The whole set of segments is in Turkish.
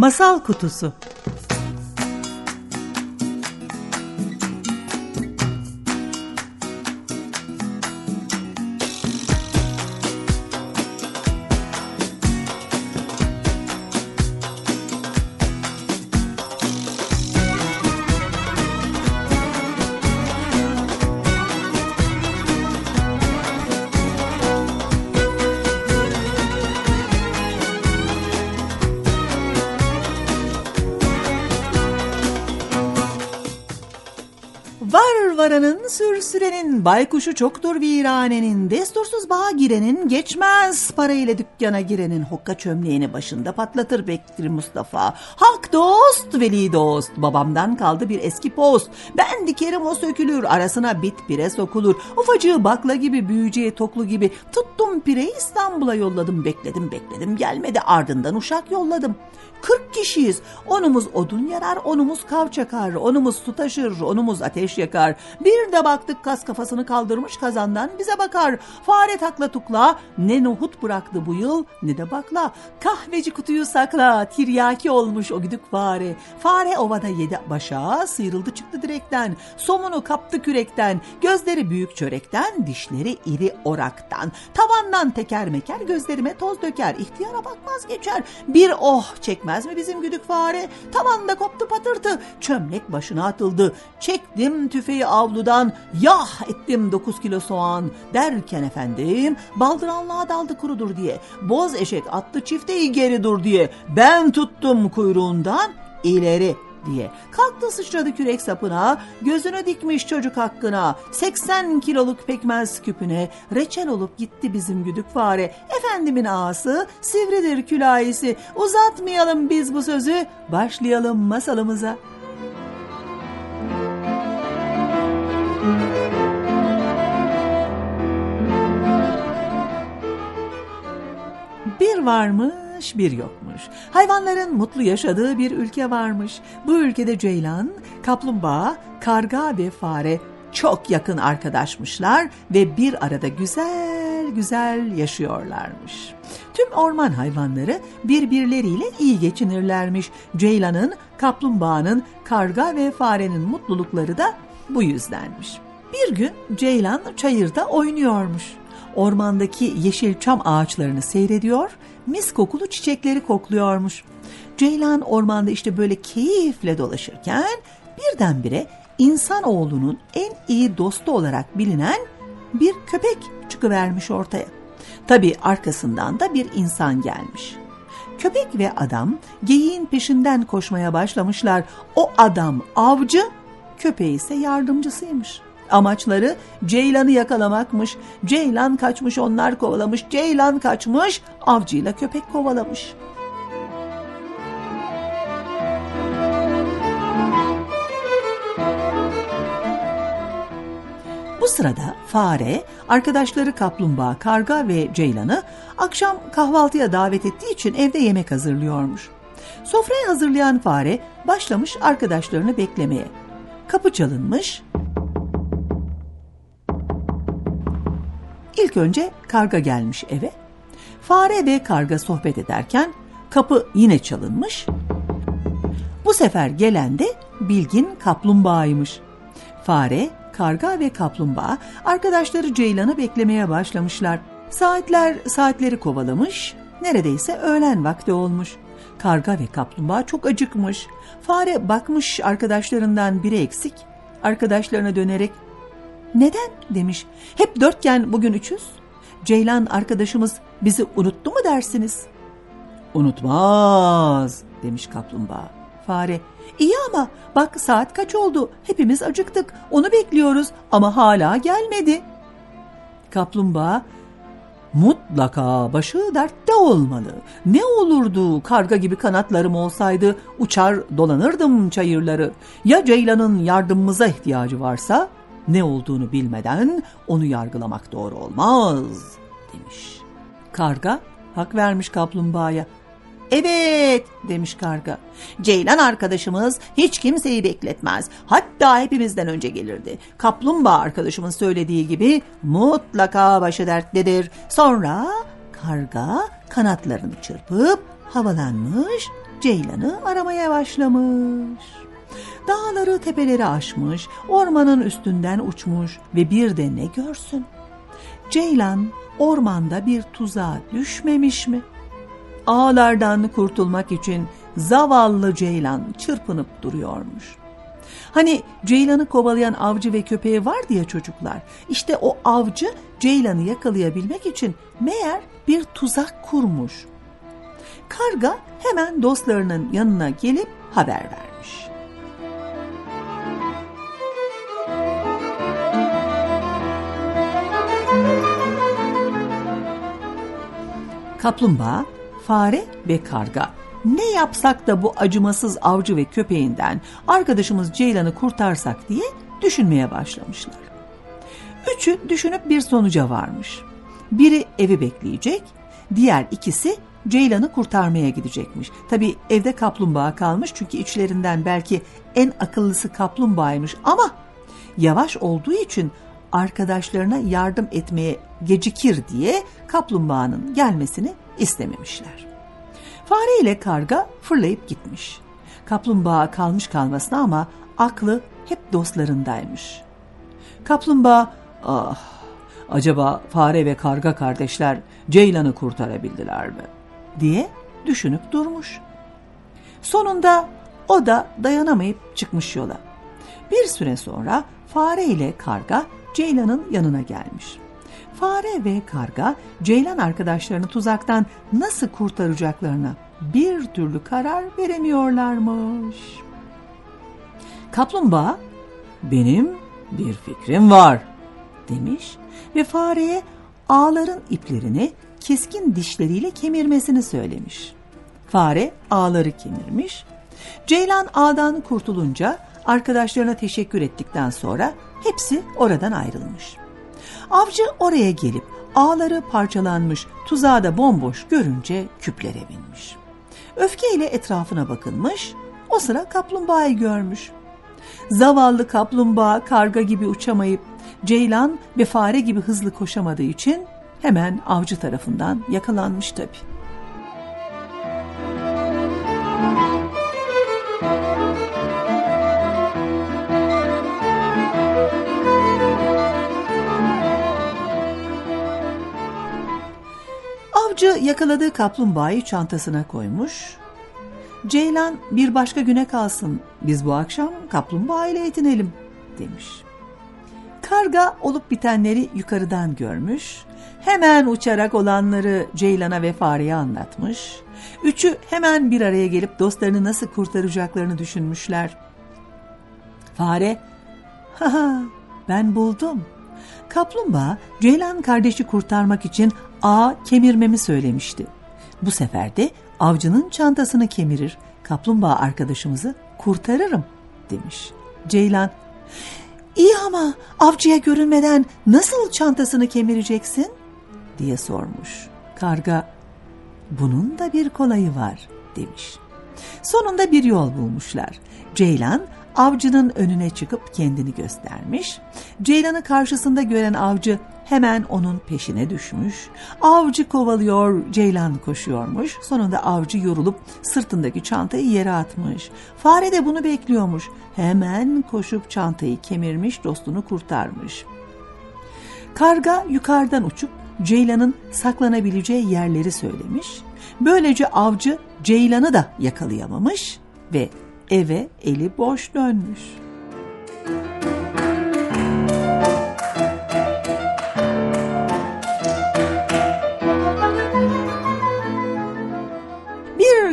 Masal Kutusu Var varanın sürsürenin, baykuşu çoktur viranenin, destursuz bağa girenin, geçmez parayla dükkana girenin, hokka çömleğini başında patlatır bektir Mustafa. Hak dost, veli dost, babamdan kaldı bir eski post, ben dikerim o sökülür, arasına bit pire sokulur, ufacığı bakla gibi, büyücüye toklu gibi, tuttum pireyi İstanbul'a yolladım, bekledim bekledim, gelmedi. Ardından uşak yolladım. 40 kişiyiz. Onumuz odun yarar, onumuz kav çakar, onumuz su taşır, onumuz ateş yakar. Bir de baktık kas kafasını kaldırmış kazandan bize bakar. Fare takla tukla ne nohut bıraktı bu yıl ne de bakla. Kahveci kutuyu sakla, tiryaki olmuş o güdük fare. Fare ovada yedi başa, sıyrıldı çıktı direkten. Somunu kaptı kürekten, gözleri büyük çörekten, dişleri iri oraktan. Tavandan teker meker gözlerime toz döker, ihtiyara bakmaz geçer. Bir oh çekmez mi bizim güdük fare? Tavanda koptu patırtı, çömlek başına atıldı. Çektim tüfeği avludan, yah ettim dokuz kilo soğan. Derken efendim, baldıranlığa daldı kurudur diye. Boz eşek attı çifteyi geri dur diye. Ben tuttum kuyruğundan ileri diye. Kalktı sıçradı kürek sapına, gözünü dikmiş çocuk hakkına. 80 kiloluk pekmez küpüne, reçel olup gitti bizim güdük fare. Efendimin ağası, sivridir külahisi. Uzatmayalım biz bu sözü, başlayalım masalımıza. Varmış bir yokmuş. Hayvanların mutlu yaşadığı bir ülke varmış. Bu ülkede ceylan, kaplumbağa, karga ve fare çok yakın arkadaşmışlar ve bir arada güzel güzel yaşıyorlarmış. Tüm orman hayvanları birbirleriyle iyi geçinirlermiş. Ceylanın, kaplumbağanın, karga ve farenin mutlulukları da bu yüzdenmiş. Bir gün Ceylan çayırda oynuyormuş. Ormandaki yeşil çam ağaçlarını seyrediyor, mis kokulu çiçekleri kokluyormuş. Ceylan ormanda işte böyle keyifle dolaşırken birdenbire insanoğlunun en iyi dostu olarak bilinen bir köpek çıkıvermiş ortaya. Tabii arkasından da bir insan gelmiş. Köpek ve adam geyiğin peşinden koşmaya başlamışlar. O adam avcı, köpeği ise yardımcısıymış. Amaçları Ceylan'ı yakalamakmış. Ceylan kaçmış onlar kovalamış. Ceylan kaçmış avcıyla köpek kovalamış. Bu sırada fare, arkadaşları kaplumbağa, karga ve ceylanı akşam kahvaltıya davet ettiği için evde yemek hazırlıyormuş. Sofrayı hazırlayan fare başlamış arkadaşlarını beklemeye. Kapı çalınmış. İlk önce karga gelmiş eve. Fare ve karga sohbet ederken kapı yine çalınmış. Bu sefer gelen de bilgin kaplumbağaymış. Fare, karga ve kaplumbağa arkadaşları Ceylan'ı beklemeye başlamışlar. Saatler saatleri kovalamış, neredeyse öğlen vakti olmuş. Karga ve kaplumbağa çok acıkmış. Fare bakmış arkadaşlarından biri eksik. Arkadaşlarına dönerek neden demiş. Hep dörtken bugün üçüz. Ceylan arkadaşımız bizi unuttu mu dersiniz? Unutmaz demiş kaplumbağa. Fare iyi ama bak saat kaç oldu hepimiz acıktık onu bekliyoruz ama hala gelmedi. Kaplumbağa mutlaka başı dertte olmalı. Ne olurdu karga gibi kanatlarım olsaydı uçar dolanırdım çayırları. Ya Ceylan'ın yardımımıza ihtiyacı varsa ne olduğunu bilmeden onu yargılamak doğru olmaz demiş. Karga hak vermiş kaplumbağaya. Evet demiş karga. Ceylan arkadaşımız hiç kimseyi bekletmez. Hatta hepimizden önce gelirdi. Kaplumbağa arkadaşımın söylediği gibi mutlaka başı dertlidir. Sonra karga kanatlarını çırpıp havalanmış Ceylan'ı aramaya başlamış. Dağları tepeleri aşmış, ormanın üstünden uçmuş ve bir de ne görsün? Ceylan ormanda bir tuzağa düşmemiş mi? Ağlardan kurtulmak için zavallı Ceylan çırpınıp duruyormuş. Hani Ceylan'ı kovalayan avcı ve köpeği vardı ya çocuklar. İşte o avcı Ceylan'ı yakalayabilmek için meğer bir tuzak kurmuş. Karga hemen dostlarının yanına gelip haber vermiş. Kaplumbağa, fare ve karga ne yapsak da bu acımasız avcı ve köpeğinden arkadaşımız Ceylan'ı kurtarsak diye düşünmeye başlamışlar. Üçü düşünüp bir sonuca varmış. Biri evi bekleyecek, diğer ikisi Ceylan'ı kurtarmaya gidecekmiş. Tabi evde kaplumbağa kalmış çünkü içlerinden belki en akıllısı kaplumbağaymış ama yavaş olduğu için arkadaşlarına yardım etmeye gecikir diye kaplumbağanın gelmesini istememişler. Fare ile karga fırlayıp gitmiş. Kaplumbağa kalmış kalmasına ama aklı hep dostlarındaymış. Kaplumbağa, ah acaba fare ve karga kardeşler Ceylan'ı kurtarabildiler mi? diye düşünüp durmuş. Sonunda o da dayanamayıp çıkmış yola. Bir süre sonra fare ile karga Ceylan'ın yanına gelmiş. Fare ve karga Ceylan arkadaşlarını tuzaktan nasıl kurtaracaklarına bir türlü karar veremiyorlarmış. Kaplumbağa benim bir fikrim var demiş ve fareye ağların iplerini keskin dişleriyle kemirmesini söylemiş. Fare ağları kemirmiş. Ceylan ağdan kurtulunca arkadaşlarına teşekkür ettikten sonra hepsi oradan ayrılmış. Avcı oraya gelip ağları parçalanmış, tuzağı da bomboş görünce küplere binmiş. Öfkeyle etrafına bakınmış, o sıra kaplumbağayı görmüş. Zavallı kaplumbağa karga gibi uçamayıp ceylan ve fare gibi hızlı koşamadığı için hemen avcı tarafından yakalanmış tabii. Avcı yakaladığı kaplumbağayı çantasına koymuş. Ceylan bir başka güne kalsın biz bu akşam kaplumbağa ile yetinelim demiş. Karga olup bitenleri yukarıdan görmüş. Hemen uçarak olanları Ceylan'a ve fareye anlatmış. Üçü hemen bir araya gelip dostlarını nasıl kurtaracaklarını düşünmüşler. Fare, ha ben buldum. Kaplumbağa Ceylan kardeşi kurtarmak için ağ kemirmemi söylemişti. Bu sefer de avcının çantasını kemirir, kaplumbağa arkadaşımızı kurtarırım demiş. Ceylan, iyi ama avcıya görünmeden nasıl çantasını kemireceksin? diye sormuş. Karga, bunun da bir kolayı var demiş. Sonunda bir yol bulmuşlar. Ceylan avcının önüne çıkıp kendini göstermiş. Ceylan'ı karşısında gören avcı hemen onun peşine düşmüş. Avcı kovalıyor, Ceylan koşuyormuş. Sonunda avcı yorulup sırtındaki çantayı yere atmış. Fare de bunu bekliyormuş. Hemen koşup çantayı kemirmiş, dostunu kurtarmış. Karga yukarıdan uçup Ceylan'ın saklanabileceği yerleri söylemiş. Böylece avcı Ceylan'ı da yakalayamamış ve eve eli boş dönmüş.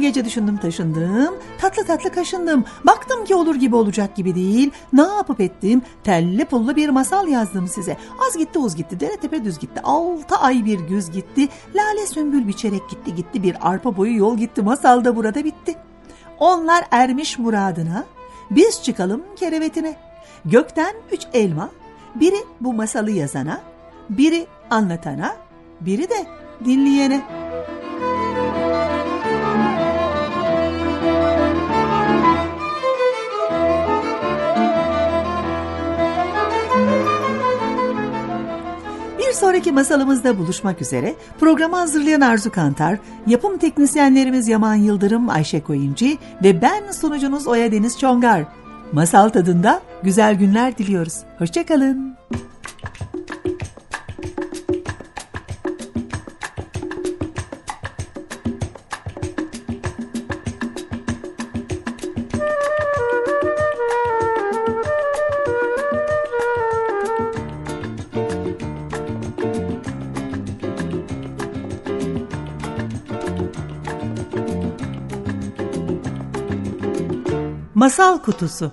gece düşündüm taşındım, tatlı tatlı kaşındım. Baktım ki olur gibi olacak gibi değil. Ne yapıp ettim? Telli pullu bir masal yazdım size. Az gitti uz gitti, dere tepe düz gitti. Altı ay bir güz gitti. Lale sümbül biçerek gitti gitti bir arpa boyu yol gitti. Masal da burada bitti. Onlar ermiş muradına, biz çıkalım kerevetine. Gökten üç elma, biri bu masalı yazana, biri anlatana, biri de dinleyene. Sonraki masalımızda buluşmak üzere programı hazırlayan Arzu Kantar, yapım teknisyenlerimiz Yaman Yıldırım, Ayşe Koyuncu ve ben sunucunuz Oya Deniz Çongar. Masal tadında güzel günler diliyoruz. Hoşçakalın. Masal Kutusu